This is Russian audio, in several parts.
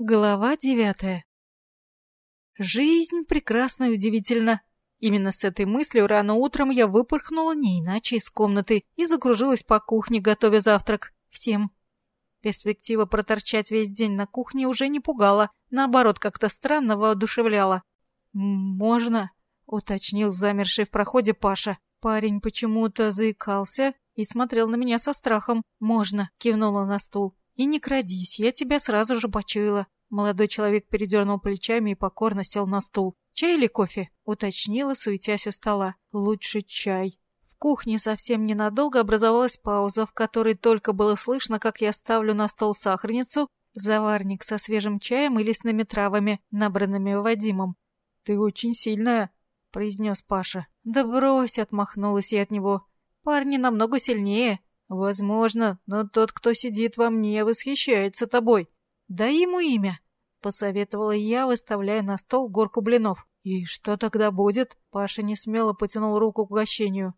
Глава девятая. Жизнь прекрасна и удивительна. Именно с этой мыслью рано утром я выпорхнула не иначе из комнаты и закружилась по кухне, готовя завтрак. Всем. Перспектива проторчать весь день на кухне уже не пугала, наоборот, как-то странно воодушевляла. «Можно?» — уточнил замерший в проходе Паша. Парень почему-то заикался и смотрел на меня со страхом. «Можно», — кивнула на стул. «И не крадись, я тебя сразу же почуяла». Молодой человек передернул плечами и покорно сел на стул. «Чай или кофе?» — уточнила, суетясь у стола. «Лучше чай». В кухне совсем ненадолго образовалась пауза, в которой только было слышно, как я ставлю на стол сахарницу, заварник со свежим чаем и лесными травами, набранными Вадимом. «Ты очень сильная», — произнес Паша. «Да брось!» — отмахнулась я от него. «Парни намного сильнее». «Возможно, но тот, кто сидит во мне, восхищается тобой. Дай ему имя», — посоветовала я, выставляя на стол горку блинов. «И что тогда будет?» — Паша несмело потянул руку к угощению.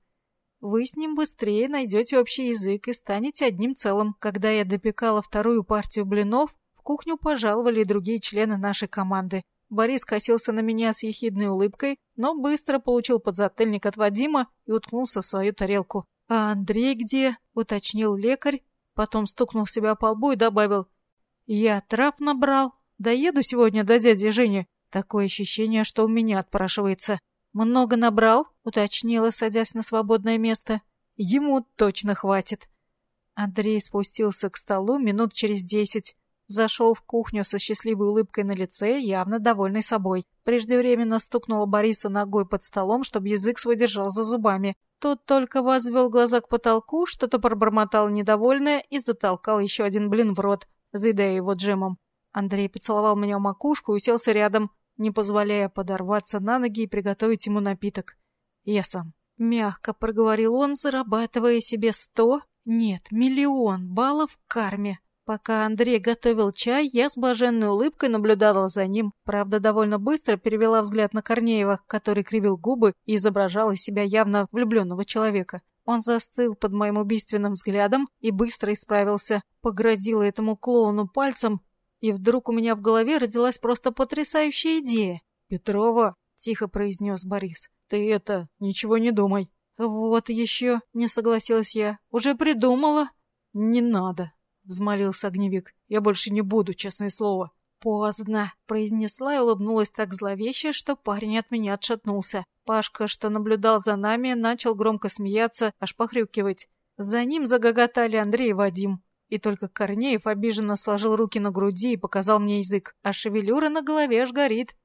«Вы с ним быстрее найдете общий язык и станете одним целым. Когда я допекала вторую партию блинов, в кухню пожаловали другие члены нашей команды. Борис косился на меня с ехидной улыбкой, но быстро получил подзатыльник от Вадима и уткнулся в свою тарелку. «А Андрей где?» — уточнил лекарь, потом стукнул себя по лбу и добавил. «Я трап набрал. Доеду сегодня до дяди Жени. Такое ощущение, что у меня отпрашивается». «Много набрал?» — уточнила, садясь на свободное место. «Ему точно хватит». Андрей спустился к столу минут через десять. Зашел в кухню со счастливой улыбкой на лице, явно довольный собой. Преждевременно стукнула Бориса ногой под столом, чтобы язык свой держал за зубами. Тот только возвел глаза к потолку, что-то пробормотал недовольное и затолкал еще один блин в рот, заедая его джемом. Андрей поцеловал меня в макушку и уселся рядом, не позволяя подорваться на ноги и приготовить ему напиток. Я сам. Мягко проговорил он, зарабатывая себе сто, нет, миллион баллов в карме. Пока Андрей готовил чай, я с блаженной улыбкой наблюдала за ним. Правда, довольно быстро перевела взгляд на Корнеева, который кривил губы и изображал из себя явно влюбленного человека. Он застыл под моим убийственным взглядом и быстро исправился. Погрозила этому клоуну пальцем, и вдруг у меня в голове родилась просто потрясающая идея. «Петрова», — тихо произнес Борис, — «ты это, ничего не думай». «Вот еще», — не согласилась я, — «уже придумала». «Не надо», взмолился огневик. «Я больше не буду, честное слово». «Поздно», — произнесла и улыбнулась так зловеще, что парень от меня отшатнулся. Пашка, что наблюдал за нами, начал громко смеяться, аж похрюкивать. За ним загоготали Андрей и Вадим. И только Корнеев обиженно сложил руки на груди и показал мне язык, а шевелюра на голове аж горит.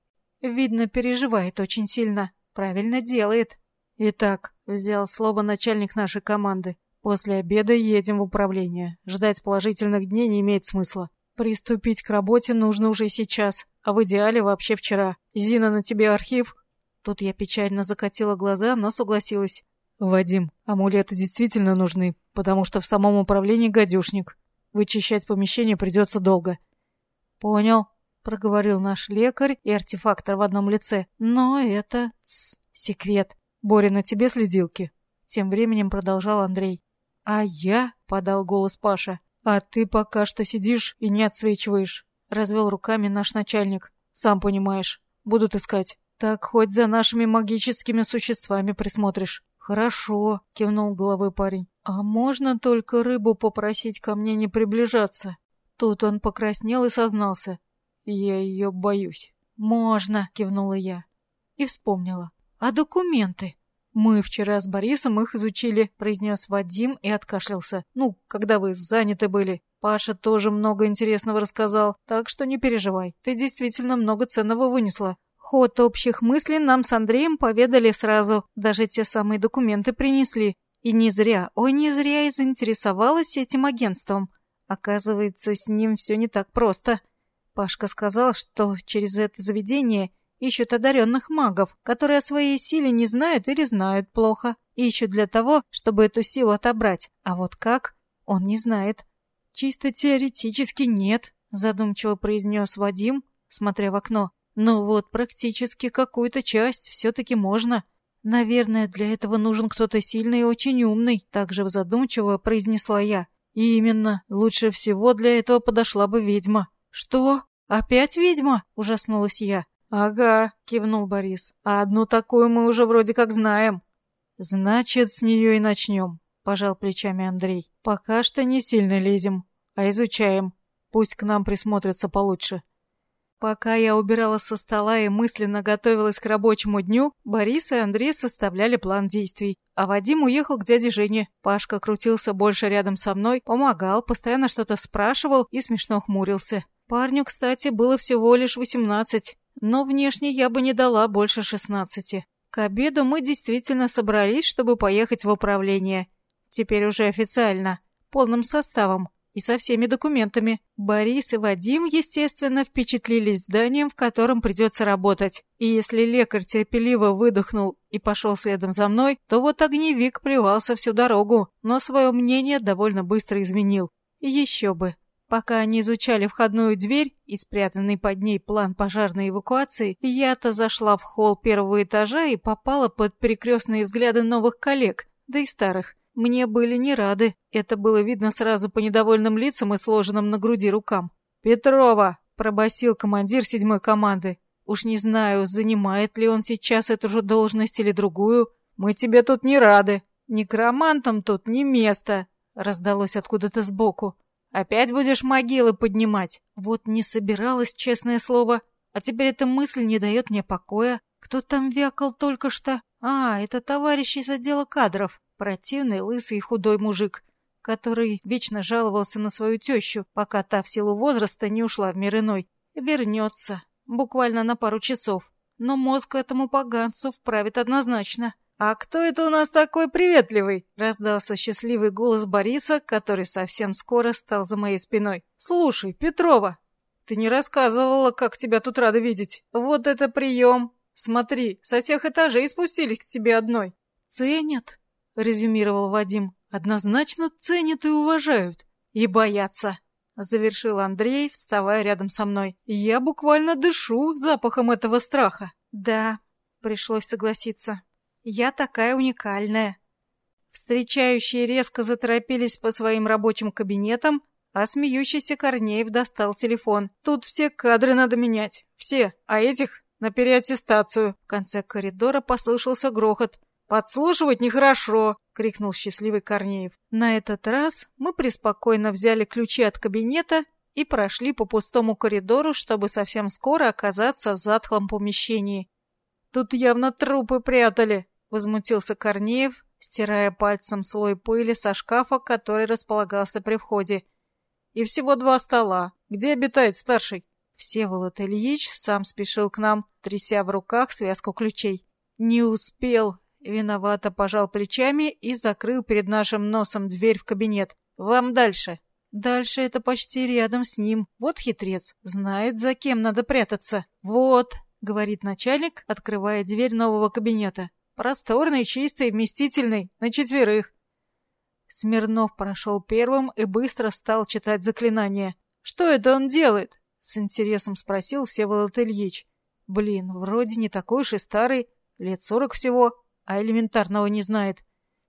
Видно, переживает очень сильно. Правильно делает. «Итак», — взял слово начальник нашей команды, После обеда едем в управление. Ждать положительных дней не имеет смысла. Приступить к работе нужно уже сейчас, а в идеале вообще вчера. Зина, на тебе архив?» Тут я печально закатила глаза, но согласилась. «Вадим, амулеты действительно нужны, потому что в самом управлении гадюшник. Вычищать помещение придется долго». «Понял», — проговорил наш лекарь и артефактор в одном лице. «Но это... Тс, секрет. Боря, на тебе следилки». Тем временем продолжал Андрей. «А я?» — подал голос Паша. «А ты пока что сидишь и не отсвечиваешь», — развел руками наш начальник. «Сам понимаешь, будут искать. Так хоть за нашими магическими существами присмотришь». «Хорошо», — кивнул головой парень. «А можно только рыбу попросить ко мне не приближаться?» Тут он покраснел и сознался. «Я ее боюсь». «Можно», — кивнула я. И вспомнила. «А документы?» «Мы вчера с Борисом их изучили», — произнес Вадим и откашлялся. «Ну, когда вы заняты были. Паша тоже много интересного рассказал, так что не переживай. Ты действительно много ценного вынесла. Ход общих мыслей нам с Андреем поведали сразу. Даже те самые документы принесли. И не зря, ой, не зря и заинтересовалась этим агентством. Оказывается, с ним все не так просто. Пашка сказал, что через это заведение Ищут одаренных магов, которые о своей силе не знают или знают плохо. Ищут для того, чтобы эту силу отобрать. А вот как? Он не знает. Чисто теоретически нет, задумчиво произнес Вадим, смотря в окно. Но вот практически какую-то часть все-таки можно. Наверное, для этого нужен кто-то сильный и очень умный, также задумчиво произнесла я. И именно, лучше всего для этого подошла бы ведьма. Что? «Опять ведьма?» — ужаснулась я. «Ага», — кивнул Борис. «А одну такую мы уже вроде как знаем». «Значит, с нее и начнем», — пожал плечами Андрей. «Пока что не сильно лезем, а изучаем. Пусть к нам присмотрятся получше». Пока я убирала со стола и мысленно готовилась к рабочему дню, Борис и Андрей составляли план действий. А Вадим уехал к дяде Жене. Пашка крутился больше рядом со мной, помогал, постоянно что-то спрашивал и смешно хмурился. Парню, кстати, было всего лишь восемнадцать, но внешне я бы не дала больше шестнадцати. К обеду мы действительно собрались, чтобы поехать в управление. Теперь уже официально, полным составом и со всеми документами. Борис и Вадим, естественно, впечатлились зданием, в котором придется работать. И если лекарь терпеливо выдохнул и пошел следом за мной, то вот огневик плевался всю дорогу, но свое мнение довольно быстро изменил. Еще бы. Пока они изучали входную дверь и спрятанный под ней план пожарной эвакуации, я-то зашла в холл первого этажа и попала под перекрестные взгляды новых коллег, да и старых. Мне были не рады. Это было видно сразу по недовольным лицам и сложенным на груди рукам. «Петрова!» — пробасил командир седьмой команды. «Уж не знаю, занимает ли он сейчас эту же должность или другую. Мы тебе тут не рады. Некромантам тут не место!» — раздалось откуда-то сбоку. «Опять будешь могилы поднимать?» Вот не собиралась, честное слово. А теперь эта мысль не дает мне покоя. Кто там вякал только что? А, это товарищ из отдела кадров. Противный, лысый и худой мужик, который вечно жаловался на свою тещу, пока та в силу возраста не ушла в мир иной. Вернется. Буквально на пару часов. Но мозг этому поганцу вправит однозначно. «А кто это у нас такой приветливый?» — раздался счастливый голос Бориса, который совсем скоро стал за моей спиной. «Слушай, Петрова, ты не рассказывала, как тебя тут рада видеть. Вот это прием! Смотри, со всех этажей спустились к тебе одной». «Ценят», — резюмировал Вадим. «Однозначно ценят и уважают. И боятся», — завершил Андрей, вставая рядом со мной. «Я буквально дышу запахом этого страха». «Да», — пришлось согласиться. «Я такая уникальная». Встречающие резко заторопились по своим рабочим кабинетам, а смеющийся Корнеев достал телефон. «Тут все кадры надо менять. Все. А этих на переаттестацию». В конце коридора послышался грохот. «Подслушивать нехорошо!» — крикнул счастливый Корнеев. На этот раз мы преспокойно взяли ключи от кабинета и прошли по пустому коридору, чтобы совсем скоро оказаться в затхлом помещении. «Тут явно трупы прятали!» — возмутился Корнеев, стирая пальцем слой пыли со шкафа, который располагался при входе. «И всего два стола. Где обитает старший?» Всеволод Ильич сам спешил к нам, тряся в руках связку ключей. «Не успел!» Виновато пожал плечами и закрыл перед нашим носом дверь в кабинет. «Вам дальше». «Дальше это почти рядом с ним. Вот хитрец. Знает, за кем надо прятаться». «Вот», — говорит начальник, открывая дверь нового кабинета. «Просторный, чистый, вместительный, на четверых». Смирнов прошел первым и быстро стал читать заклинание. «Что это он делает?» — с интересом спросил Всеволод Ильич. «Блин, вроде не такой уж и старый, лет сорок всего» а элементарного не знает.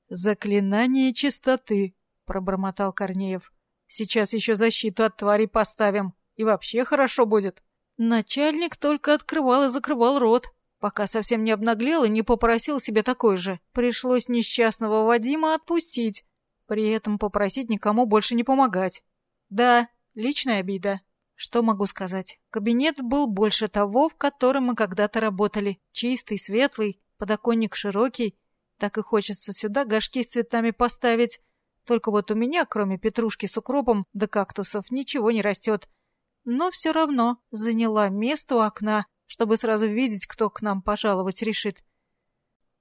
«Заклинание чистоты», — пробормотал Корнеев. «Сейчас еще защиту от тварей поставим, и вообще хорошо будет». Начальник только открывал и закрывал рот, пока совсем не обнаглел и не попросил себе такой же. Пришлось несчастного Вадима отпустить, при этом попросить никому больше не помогать. Да, личная обида. Что могу сказать? Кабинет был больше того, в котором мы когда-то работали. Чистый, светлый, Подоконник широкий, так и хочется сюда горшки с цветами поставить. Только вот у меня, кроме петрушки с укропом да кактусов, ничего не растет. Но все равно заняла место у окна, чтобы сразу видеть, кто к нам пожаловать решит.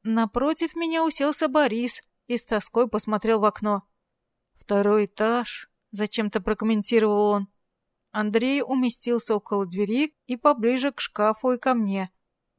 Напротив меня уселся Борис и с тоской посмотрел в окно. «Второй этаж», — зачем-то прокомментировал он. Андрей уместился около двери и поближе к шкафу и ко мне.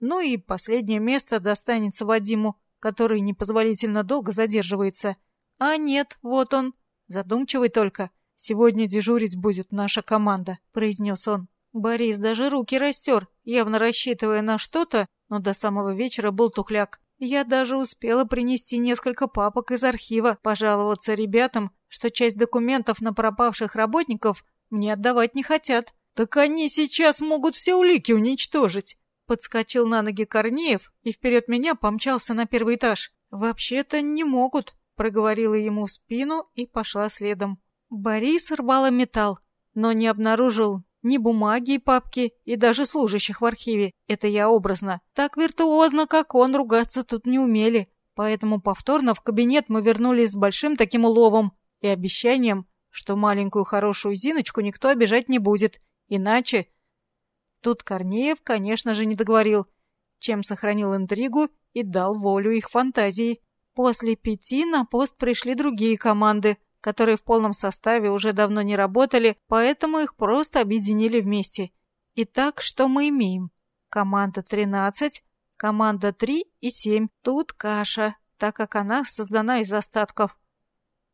Ну и последнее место достанется Вадиму, который непозволительно долго задерживается. А нет, вот он, задумчивый только. «Сегодня дежурить будет наша команда», — произнес он. Борис даже руки растер, явно рассчитывая на что-то, но до самого вечера был тухляк. Я даже успела принести несколько папок из архива, пожаловаться ребятам, что часть документов на пропавших работников мне отдавать не хотят. «Так они сейчас могут все улики уничтожить!» Подскочил на ноги Корнеев и вперед меня помчался на первый этаж. «Вообще-то не могут», — проговорила ему в спину и пошла следом. Борис рвал металл, но не обнаружил ни бумаги и папки, и даже служащих в архиве. Это я образно. Так виртуозно, как он, ругаться тут не умели. Поэтому повторно в кабинет мы вернулись с большим таким уловом и обещанием, что маленькую хорошую Зиночку никто обижать не будет. Иначе... Тут Корнеев, конечно же, не договорил, чем сохранил интригу и дал волю их фантазии. После пяти на пост пришли другие команды, которые в полном составе уже давно не работали, поэтому их просто объединили вместе. Итак, что мы имеем? Команда 13, команда 3 и 7. Тут каша, так как она создана из остатков.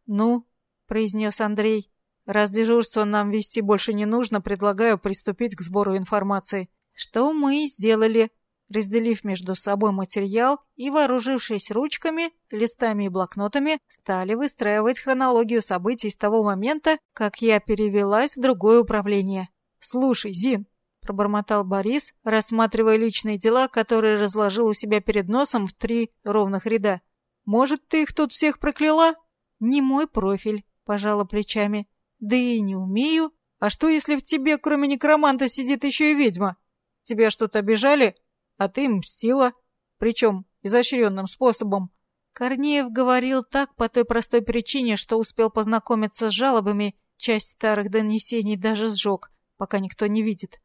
«Ну», — произнес Андрей, — «раз дежурство нам вести больше не нужно, предлагаю приступить к сбору информации». Что мы сделали разделив между собой материал и, вооружившись ручками, листами и блокнотами, стали выстраивать хронологию событий с того момента, как я перевелась в другое управление. «Слушай, Зин», — пробормотал Борис, рассматривая личные дела, которые разложил у себя перед носом в три ровных ряда. «Может, ты их тут всех прокляла?» «Не мой профиль», — пожала плечами. «Да и не умею. А что, если в тебе, кроме некроманта, сидит еще и ведьма? Тебя что-то обижали?» А ты мстила. Причем изощренным способом. Корнеев говорил так по той простой причине, что успел познакомиться с жалобами, часть старых донесений даже сжег, пока никто не видит.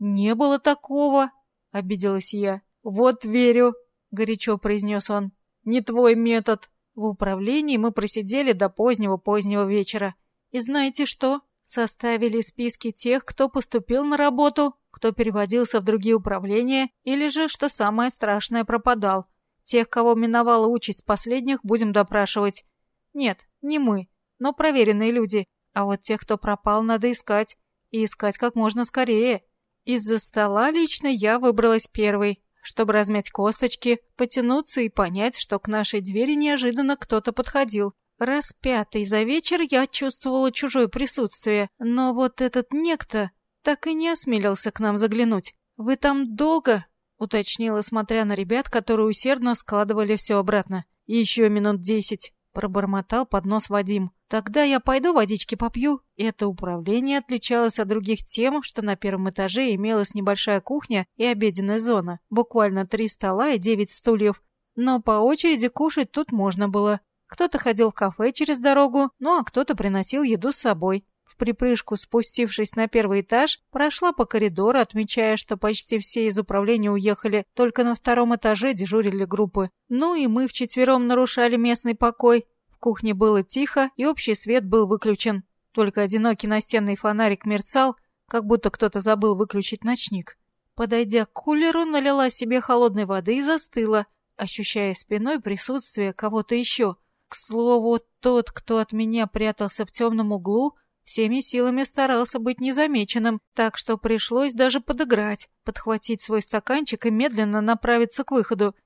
«Не было такого», — обиделась я. «Вот верю», — горячо произнес он. «Не твой метод». В управлении мы просидели до позднего-позднего вечера. И знаете что? Составили списки тех, кто поступил на работу, кто переводился в другие управления или же, что самое страшное, пропадал. Тех, кого миновала участь последних, будем допрашивать. Нет, не мы, но проверенные люди. А вот тех, кто пропал, надо искать. И искать как можно скорее. Из-за стола лично я выбралась первой, чтобы размять косточки, потянуться и понять, что к нашей двери неожиданно кто-то подходил. Раз пятый за вечер я чувствовала чужое присутствие, но вот этот некто так и не осмелился к нам заглянуть. «Вы там долго?» — уточнила, смотря на ребят, которые усердно складывали все обратно. «Еще минут десять», — пробормотал под нос Вадим. «Тогда я пойду водички попью». Это управление отличалось от других тем, что на первом этаже имелась небольшая кухня и обеденная зона, буквально три стола и девять стульев. Но по очереди кушать тут можно было. Кто-то ходил в кафе через дорогу, ну а кто-то приносил еду с собой. В припрыжку спустившись на первый этаж, прошла по коридору, отмечая, что почти все из управления уехали, только на втором этаже дежурили группы. Ну и мы вчетвером нарушали местный покой. В кухне было тихо, и общий свет был выключен. Только одинокий настенный фонарик мерцал, как будто кто-то забыл выключить ночник. Подойдя к кулеру, налила себе холодной воды и застыла, ощущая спиной присутствие кого-то еще. К слову, тот, кто от меня прятался в темном углу, всеми силами старался быть незамеченным, так что пришлось даже подыграть, подхватить свой стаканчик и медленно направиться к выходу.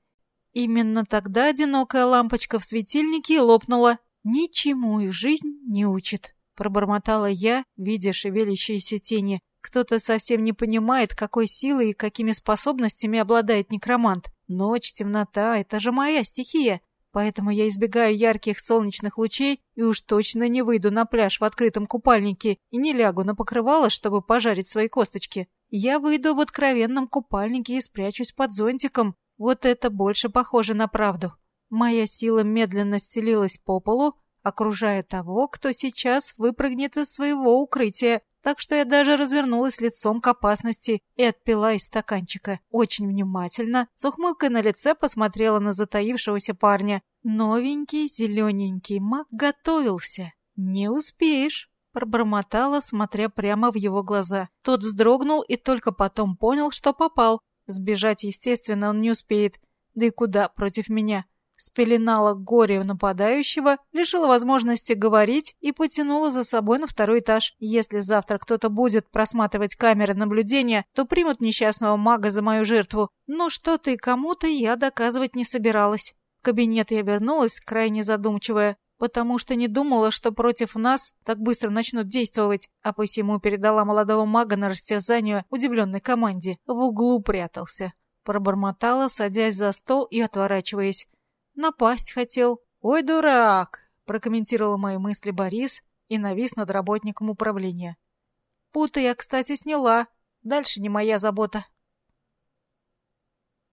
Именно тогда одинокая лампочка в светильнике лопнула. «Ничему их жизнь не учит», — пробормотала я, видя шевелящиеся тени. Кто-то совсем не понимает, какой силой и какими способностями обладает некромант. Ночь, темнота — это же моя стихия. Поэтому я избегаю ярких солнечных лучей и уж точно не выйду на пляж в открытом купальнике и не лягу на покрывало, чтобы пожарить свои косточки. Я выйду в откровенном купальнике и спрячусь под зонтиком. Вот это больше похоже на правду. Моя сила медленно стелилась по полу, окружая того, кто сейчас выпрыгнет из своего укрытия, так что я даже развернулась лицом к опасности и отпила из стаканчика. Очень внимательно, с ухмылкой на лице посмотрела на затаившегося парня. Новенький зелененький маг готовился. «Не успеешь», — пробормотала, смотря прямо в его глаза. Тот вздрогнул и только потом понял, что попал. Сбежать, естественно, он не успеет. Да и куда против меня? Спеленала горе нападающего, лишила возможности говорить и потянула за собой на второй этаж. Если завтра кто-то будет просматривать камеры наблюдения, то примут несчастного мага за мою жертву. Но что-то и кому-то я доказывать не собиралась. В кабинет я вернулась, крайне задумчивая. потому что не думала, что против нас так быстро начнут действовать, а посему передала молодого мага на растязанию удивленной команде. В углу прятался. Пробормотала, садясь за стол и отворачиваясь. Напасть хотел. «Ой, дурак!» — прокомментировал мои мысли Борис и навис над работником управления. Путы я, кстати, сняла. Дальше не моя забота.